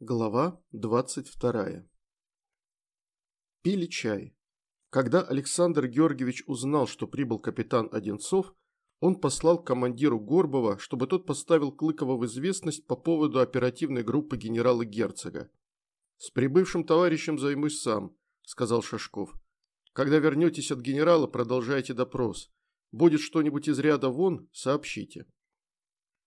Глава 22. Пили чай. Когда Александр Георгиевич узнал, что прибыл капитан Одинцов, он послал командиру Горбова, чтобы тот поставил Клыкова в известность по поводу оперативной группы генерала Герцога. «С прибывшим товарищем займусь сам», – сказал Шашков. «Когда вернетесь от генерала, продолжайте допрос. Будет что-нибудь из ряда вон, сообщите».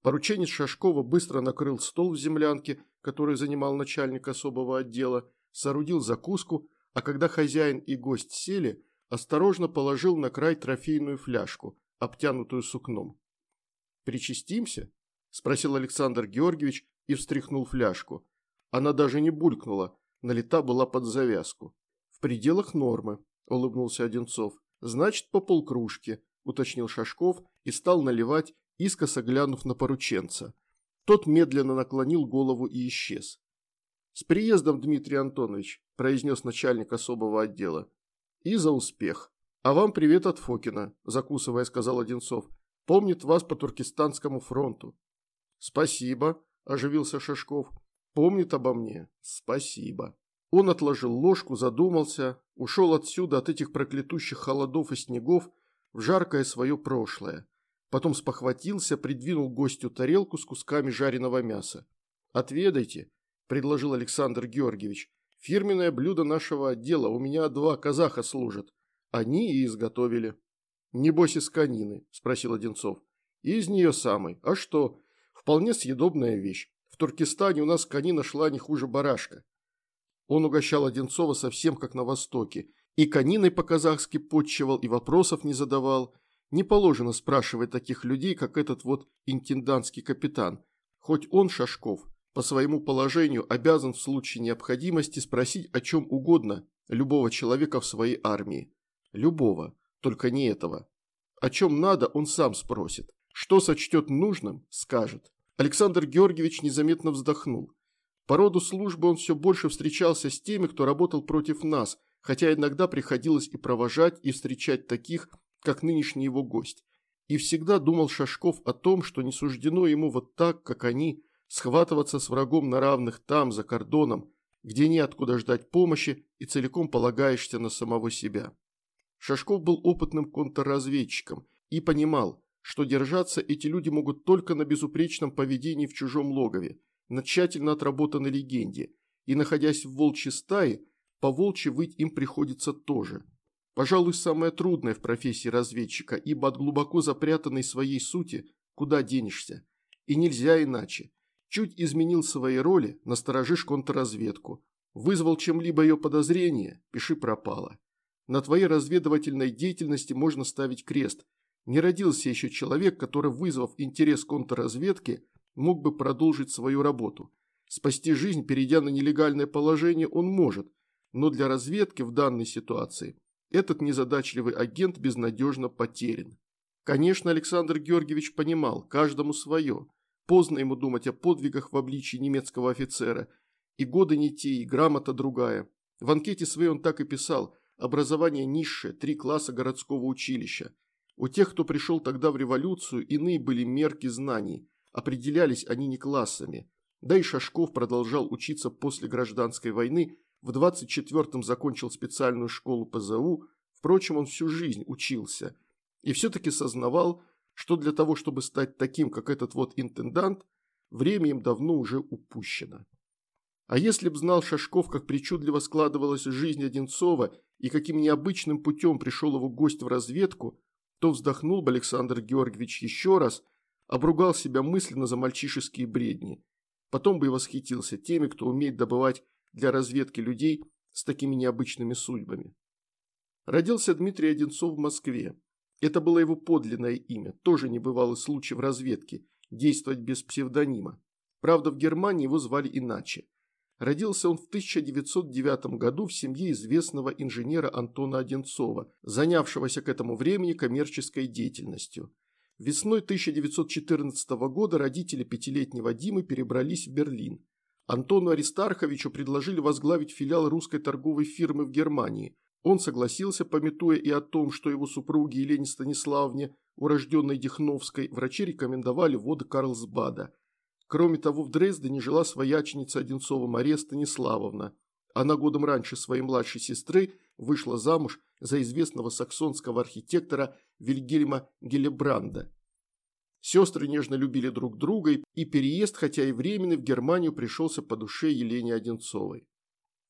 Порученец Шашкова быстро накрыл стол в землянке, который занимал начальник особого отдела, соорудил закуску, а когда хозяин и гость сели, осторожно положил на край трофейную фляжку, обтянутую сукном. «Причастимся?» – спросил Александр Георгиевич и встряхнул фляжку. Она даже не булькнула, налита была под завязку. «В пределах нормы», – улыбнулся Одинцов. «Значит, по полкружки», – уточнил Шашков и стал наливать искоса глянув на порученца. Тот медленно наклонил голову и исчез. «С приездом, Дмитрий Антонович», – произнес начальник особого отдела. «И за успех. А вам привет от Фокина», – закусывая, сказал Одинцов. «Помнит вас по Туркестанскому фронту». «Спасибо», – оживился Шашков. «Помнит обо мне. Спасибо». Он отложил ложку, задумался, ушел отсюда от этих проклятущих холодов и снегов в жаркое свое прошлое. Потом спохватился, придвинул гостю тарелку с кусками жареного мяса. «Отведайте», – предложил Александр Георгиевич. «Фирменное блюдо нашего отдела, у меня два казаха служат. Они и изготовили». «Небось из конины?» – спросил Одинцов. «Из нее самой. А что? Вполне съедобная вещь. В Туркестане у нас конина шла не хуже барашка». Он угощал Одинцова совсем как на Востоке. И кониной по-казахски подчевал, и вопросов не задавал – не положено спрашивать таких людей, как этот вот интендантский капитан. Хоть он, Шашков, по своему положению обязан в случае необходимости спросить о чем угодно любого человека в своей армии. Любого, только не этого. О чем надо, он сам спросит. Что сочтет нужным, скажет. Александр Георгиевич незаметно вздохнул. По роду службы он все больше встречался с теми, кто работал против нас, хотя иногда приходилось и провожать, и встречать таких, как нынешний его гость. И всегда думал Шашков о том, что не суждено ему вот так, как они, схватываться с врагом на равных там, за кордоном, где неоткуда ждать помощи и целиком полагаешься на самого себя. Шашков был опытным контрразведчиком и понимал, что держаться эти люди могут только на безупречном поведении в чужом логове, на тщательно отработанной легенде, и, находясь в волчьей стае, по волчьи выть им приходится тоже. Пожалуй, самое трудное в профессии разведчика, ибо от глубоко запрятанной своей сути куда денешься. И нельзя иначе. Чуть изменил свои роли, насторожишь контрразведку. Вызвал чем-либо ее подозрение, пиши пропало. На твоей разведывательной деятельности можно ставить крест. Не родился еще человек, который, вызвав интерес контрразведки, мог бы продолжить свою работу. Спасти жизнь, перейдя на нелегальное положение, он может, но для разведки в данной ситуации этот незадачливый агент безнадежно потерян. Конечно, Александр Георгиевич понимал, каждому свое. Поздно ему думать о подвигах в обличии немецкого офицера. И годы не те, и грамота другая. В анкете своей он так и писал «Образование низшее, три класса городского училища». У тех, кто пришел тогда в революцию, иные были мерки знаний. Определялись они не классами. Да и Шашков продолжал учиться после гражданской войны в 24-м закончил специальную школу ПЗУ, впрочем, он всю жизнь учился. И все-таки сознавал, что для того, чтобы стать таким, как этот вот интендант, время им давно уже упущено. А если б знал Шашков, как причудливо складывалась жизнь Одинцова и каким необычным путем пришел его гость в разведку, то вздохнул бы Александр Георгиевич еще раз, обругал себя мысленно за мальчишеские бредни. Потом бы и восхитился теми, кто умеет добывать для разведки людей с такими необычными судьбами. Родился Дмитрий Одинцов в Москве. Это было его подлинное имя, тоже небывалый случай в разведке, действовать без псевдонима. Правда, в Германии его звали иначе. Родился он в 1909 году в семье известного инженера Антона Одинцова, занявшегося к этому времени коммерческой деятельностью. Весной 1914 года родители пятилетнего Димы перебрались в Берлин. Антону Аристарховичу предложили возглавить филиал русской торговой фирмы в Германии. Он согласился, пометуя и о том, что его супруге Елене Станиславне, урожденной Дихновской, врачи рекомендовали воды Карлсбада. Кроме того, в Дрездене жила свояченица Одинцова Мария Станиславовна. Она годом раньше своей младшей сестры вышла замуж за известного саксонского архитектора Вильгельма Гелебранда. Сестры нежно любили друг друга, и переезд, хотя и временный, в Германию пришелся по душе Елене Одинцовой.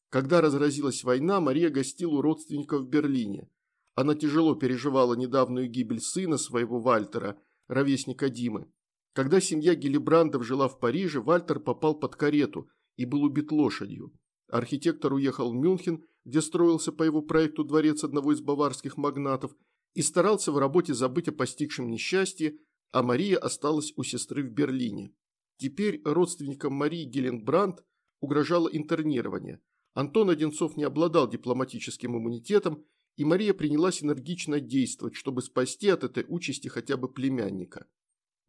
Когда разразилась война, Мария гостила у родственников в Берлине. Она тяжело переживала недавнюю гибель сына своего Вальтера, ровесника Димы. Когда семья Гелибрандов жила в Париже, Вальтер попал под карету и был убит лошадью. Архитектор уехал в Мюнхен, где строился по его проекту дворец одного из баварских магнатов, и старался в работе забыть о постигшем несчастье, а Мария осталась у сестры в Берлине. Теперь родственникам Марии Геленбранд угрожало интернирование. Антон Одинцов не обладал дипломатическим иммунитетом, и Мария принялась энергично действовать, чтобы спасти от этой участи хотя бы племянника.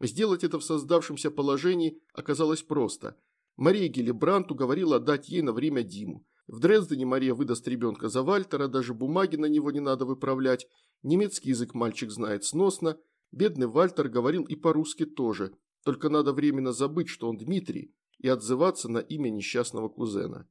Сделать это в создавшемся положении оказалось просто. Мария Гелебрант уговорила отдать ей на время Диму. В Дрездене Мария выдаст ребенка за Вальтера, даже бумаги на него не надо выправлять. Немецкий язык мальчик знает сносно. Бедный Вальтер говорил и по-русски тоже, только надо временно забыть, что он Дмитрий, и отзываться на имя несчастного кузена.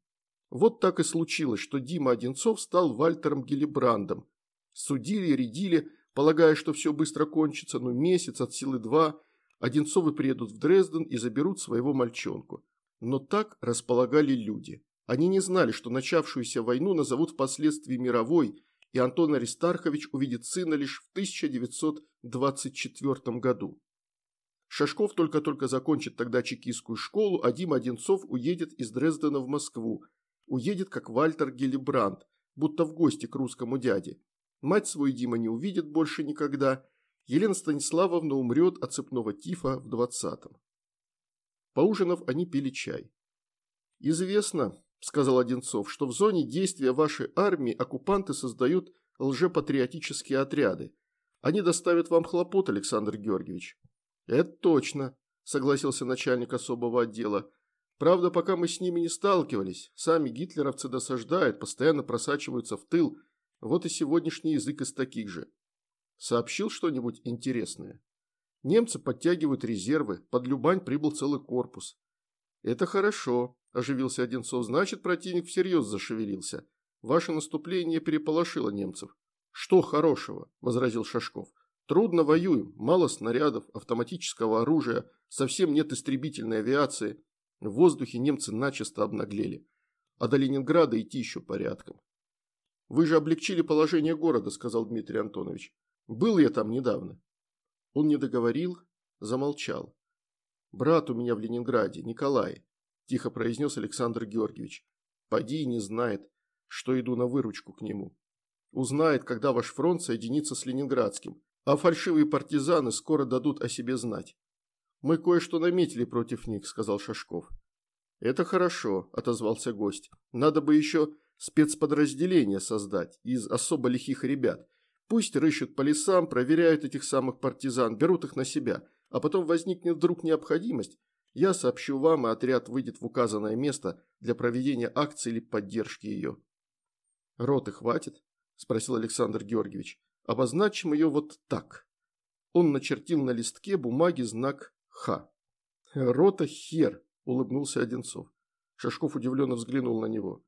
Вот так и случилось, что Дима Одинцов стал Вальтером Гелебрандом. Судили, рядили, полагая, что все быстро кончится, но месяц, от силы два, Одинцовы приедут в Дрезден и заберут своего мальчонку. Но так располагали люди. Они не знали, что начавшуюся войну назовут впоследствии мировой, и Антон Аристархович увидит сына лишь в 1924 году. Шашков только-только закончит тогда чекистскую школу, а Дима Одинцов уедет из Дрездена в Москву. Уедет, как Вальтер Гелибранд, будто в гости к русскому дяде. Мать свою Дима не увидит больше никогда. Елена Станиславовна умрет от цепного тифа в двадцатом. Поужинав, они пили чай. «Известно», – сказал Одинцов, – «что в зоне действия вашей армии оккупанты создают лжепатриотические отряды. Они доставят вам хлопот, Александр Георгиевич». «Это точно», – согласился начальник особого отдела. «Правда, пока мы с ними не сталкивались, сами гитлеровцы досаждают, постоянно просачиваются в тыл. Вот и сегодняшний язык из таких же». «Сообщил что-нибудь интересное?» Немцы подтягивают резервы, под Любань прибыл целый корпус. «Это хорошо», – оживился Одинцов, – «значит, противник всерьез зашевелился. Ваше наступление переполошило немцев». «Что хорошего?» – возразил Шашков. «Трудно воюем, мало снарядов, автоматического оружия, совсем нет истребительной авиации. В воздухе немцы начисто обнаглели. А до Ленинграда идти еще порядком». «Вы же облегчили положение города», – сказал Дмитрий Антонович. «Был я там недавно». Он не договорил, замолчал. «Брат у меня в Ленинграде, Николай», – тихо произнес Александр Георгиевич. «Поди и не знает, что иду на выручку к нему. Узнает, когда ваш фронт соединится с Ленинградским, а фальшивые партизаны скоро дадут о себе знать». «Мы кое-что наметили против них», – сказал Шашков. «Это хорошо», – отозвался гость. «Надо бы еще спецподразделение создать из особо лихих ребят. Пусть рыщут по лесам, проверяют этих самых партизан, берут их на себя, а потом возникнет вдруг необходимость, я сообщу вам, и отряд выйдет в указанное место для проведения акции или поддержки ее». «Роты хватит?» – спросил Александр Георгиевич. «Обозначим ее вот так». Он начертил на листке бумаги знак «Х». «Рота хер», – улыбнулся Одинцов. Шашков удивленно взглянул на него.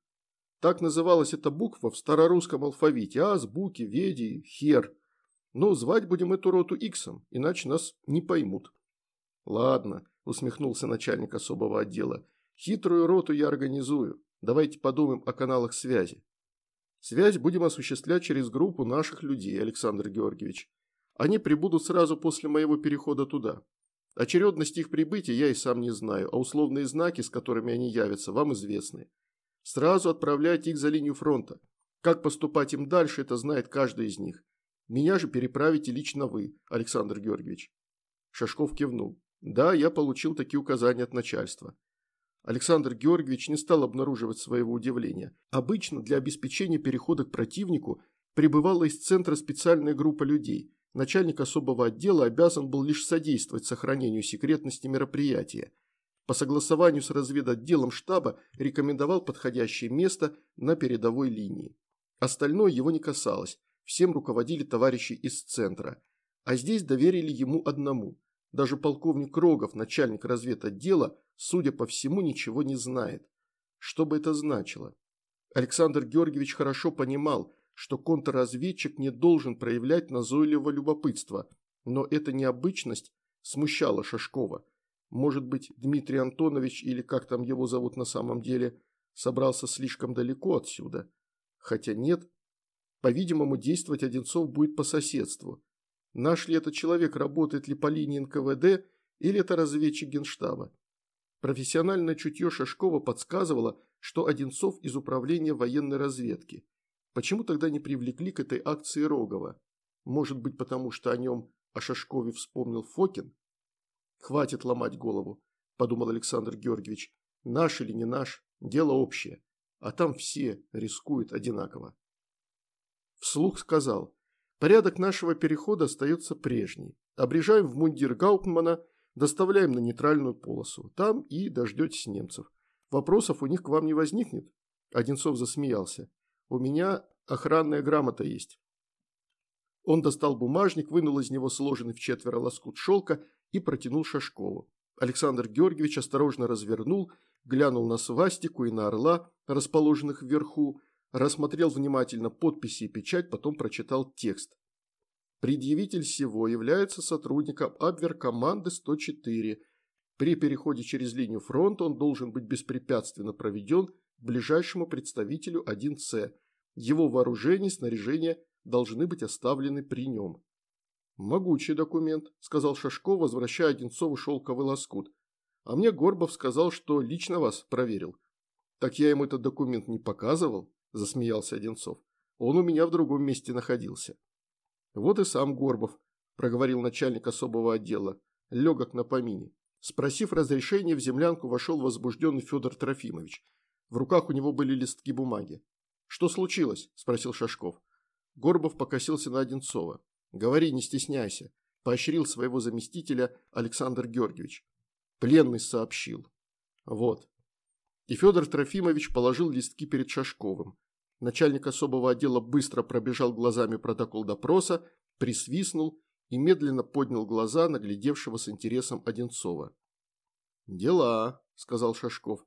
Так называлась эта буква в старорусском алфавите, азбуки, веди, хер. Но звать будем эту роту иксом, иначе нас не поймут. Ладно, усмехнулся начальник особого отдела. Хитрую роту я организую. Давайте подумаем о каналах связи. Связь будем осуществлять через группу наших людей, Александр Георгиевич. Они прибудут сразу после моего перехода туда. Очередность их прибытия я и сам не знаю, а условные знаки, с которыми они явятся, вам известны. Сразу отправляйте их за линию фронта. Как поступать им дальше, это знает каждый из них. Меня же переправите лично вы, Александр Георгиевич. Шашков кивнул. Да, я получил такие указания от начальства. Александр Георгиевич не стал обнаруживать своего удивления. Обычно для обеспечения перехода к противнику прибывала из центра специальная группа людей. Начальник особого отдела обязан был лишь содействовать сохранению секретности мероприятия. По согласованию с разведотделом штаба рекомендовал подходящее место на передовой линии. Остальное его не касалось, всем руководили товарищи из центра. А здесь доверили ему одному. Даже полковник Рогов, начальник разведотдела, судя по всему, ничего не знает. Что бы это значило? Александр Георгиевич хорошо понимал, что контрразведчик не должен проявлять назойливого любопытства, но эта необычность смущала Шашкова. Может быть, Дмитрий Антонович, или как там его зовут на самом деле, собрался слишком далеко отсюда? Хотя нет. По-видимому, действовать Одинцов будет по соседству. Наш ли этот человек, работает ли по линии НКВД, или это разведчик Генштаба? Профессиональное чутье Шашкова подсказывало, что Одинцов из управления военной разведки. Почему тогда не привлекли к этой акции Рогова? Может быть, потому что о нем, о Шашкове вспомнил Фокин? Хватит ломать голову, подумал Александр Георгиевич. Наш или не наш, дело общее. А там все рискуют одинаково. Вслух сказал, порядок нашего перехода остается прежний. Обрежаем в мундир Гаупмана, доставляем на нейтральную полосу. Там и дождетесь немцев. Вопросов у них к вам не возникнет? Одинцов засмеялся. У меня охранная грамота есть. Он достал бумажник, вынул из него сложенный в четверо лоскут шелка и протянул Шашкову. Александр Георгиевич осторожно развернул, глянул на свастику и на орла, расположенных вверху, рассмотрел внимательно подписи и печать, потом прочитал текст. Предъявитель всего является сотрудником Абвер-команды 104. При переходе через линию фронта он должен быть беспрепятственно проведен ближайшему представителю 1С. Его вооружение и снаряжение должны быть оставлены при нем. «Могучий документ», – сказал Шашков, возвращая Одинцову шелковый лоскут. «А мне Горбов сказал, что лично вас проверил». «Так я ему этот документ не показывал?» – засмеялся Одинцов. «Он у меня в другом месте находился». «Вот и сам Горбов», – проговорил начальник особого отдела, легок на помине. Спросив разрешения, в землянку вошел возбужденный Федор Трофимович. В руках у него были листки бумаги. «Что случилось?» – спросил Шашков. Горбов покосился на Одинцова. «Говори, не стесняйся», – поощрил своего заместителя Александр Георгиевич. Пленный сообщил. «Вот». И Федор Трофимович положил листки перед Шашковым. Начальник особого отдела быстро пробежал глазами протокол допроса, присвистнул и медленно поднял глаза на глядевшего с интересом Одинцова. «Дела», – сказал Шашков.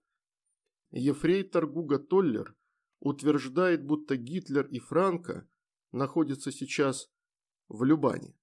Ефрейтор Гуга Толлер утверждает, будто Гитлер и Франко находятся сейчас в Любане.